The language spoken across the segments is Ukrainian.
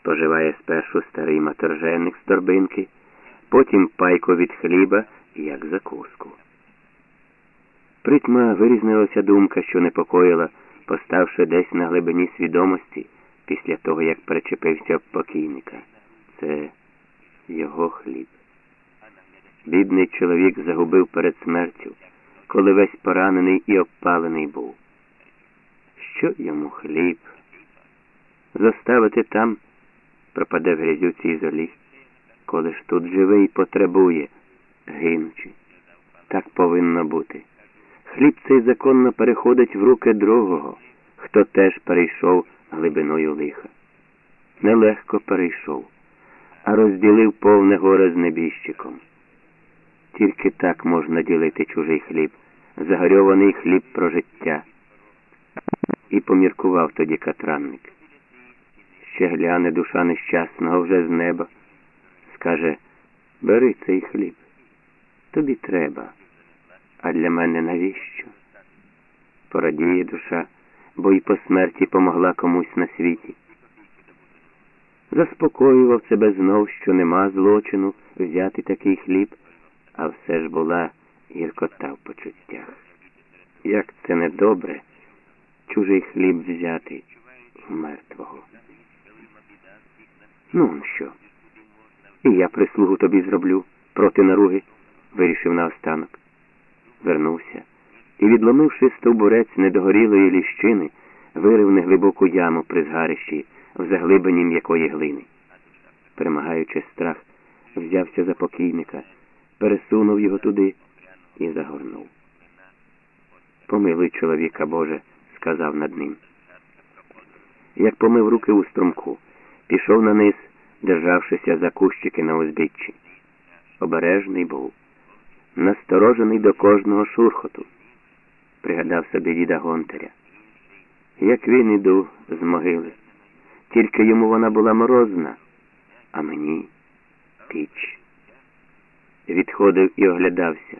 Споживає спершу старий маторженник з торбинки, потім пайко від хліба, як закуску. Притьма вирізнилася думка, що непокоїла, поставши десь на глибині свідомості після того, як причепився покійника. Це його хліб. Бідний чоловік загубив перед смертю, коли весь поранений і обпалений був. Що йому хліб? Заставити там пропаде в грязюці і золі, коли ж тут живий потребує, гинучи. Так повинно бути. Хліб цей законно переходить в руки другого, хто теж перейшов глибиною лиха. Нелегко перейшов, а розділив повне горе з небіжчиком. Тільки так можна ділити чужий хліб, загорьований хліб про життя. І поміркував тоді катранник. Ще гляне душа нещасного вже з неба. Скаже, бери цей хліб. Тобі треба. А для мене навіщо? Порадіє душа, бо й по смерті помогла комусь на світі. Заспокоював себе знов, що нема злочину взяти такий хліб, а все ж була гіркота в почуттях. Як це недобре, чужий хліб взяти мертвого. Ну, он що? І я прислугу тобі зроблю проти наруги, вирішив наостанок. Вернувся і, відломивши стовбурець недогорілої ліщини, вирив неглибоку яму при згарищі в заглибині м'якої глини. Перемагаючи страх, взявся за покійника, пересунув його туди і загорнув. Помилуй чоловіка Боже, сказав над ним. Як помив руки у струмку, пішов на низ, державшися за кущики на узбіччі. Обережний був, насторожений до кожного шурхоту. Пригадав собі діда Гонтаря. Як він іду з могили, тільки йому вона була морозна, а мені піч. Відходив і оглядався.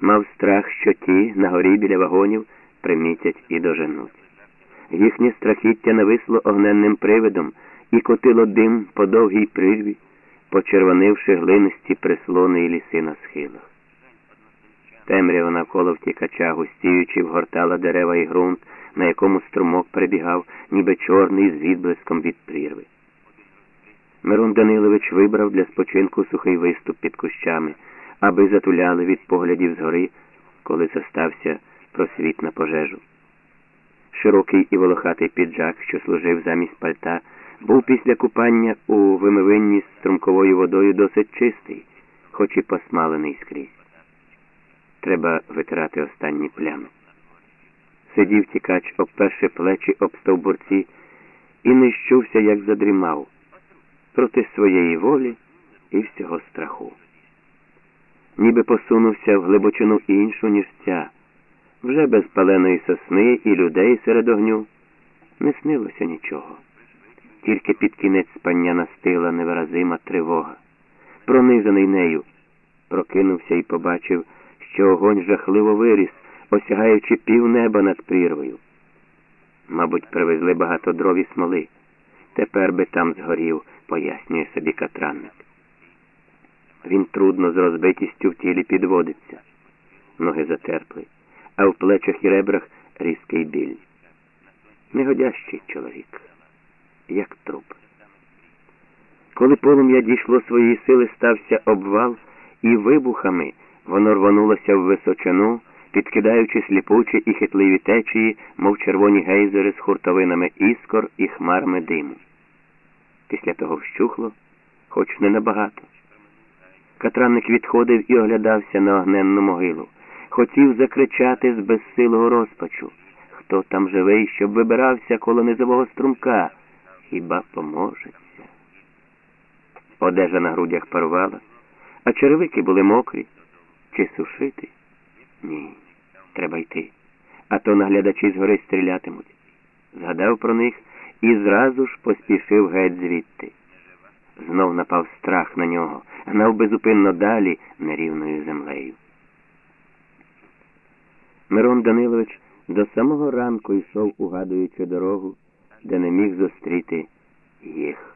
Мав страх, що ті на горі біля вагонів примітять і доженуть. Їхнє страхіття нависло огненним привидом і котило дим по довгій прирві, почервонивши глинисті прислони і ліси на схилах. Темрява навколо втікача, густіючи, вгортала дерева і ґрунт, на якому струмок перебігав, ніби чорний з відблиском від прірви. Мирон Данилович вибрав для спочинку сухий виступ під кущами, аби затуляли від поглядів згори, коли застався просвіт на пожежу. Широкий і волохатий піджак, що служив замість пальта, був після купання у вимивинні з струмковою водою досить чистий, хоч і посмалений скрізь. Треба витирати останні плями. Сидів тікач, обперши плечі об стовбурці, і не щувся, як задрімав, проти своєї волі і всього страху. Ніби посунувся в глибочину іншу, ніж ця, вже без паленої сосни і людей серед огню. Не снилося нічого. Тільки під кінець спання настила невиразима тривога. Пронизаний нею, прокинувся і побачив, що огонь жахливо виріс, осягаючи пів неба над прірвою. Мабуть, привезли багато дров і смоли. Тепер би там згорів, пояснює собі катранник. Він трудно з розбитістю в тілі підводиться. Ноги затерпли, а в плечах і ребрах різкий біль. Негодящий чоловік, як труп. Коли полум'я дійшло своєї сили, стався обвал, і вибухами воно рванулося в височину, підкидаючи сліпучі і хитливі течії, мов червоні гейзери з хуртовинами іскор і хмарами диму. Після того вщухло, хоч не набагато. Катранник відходив і оглядався на огненну могилу. Хотів закричати з безсилого розпачу. Хто там живий, щоб вибирався коло низового струмка? Хіба поможеться? Одежа на грудях парувала, а черевики були мокрі. Чи сушити? Ні, треба йти. А то наглядачі згори стрілятимуть. Згадав про них і зразу ж поспішив геть звідти. Знов напав страх на нього, гнав безупинно далі нерівною землею. Мирон Данилович до самого ранку йшов, угадуючи дорогу, де не міг зустріти їх.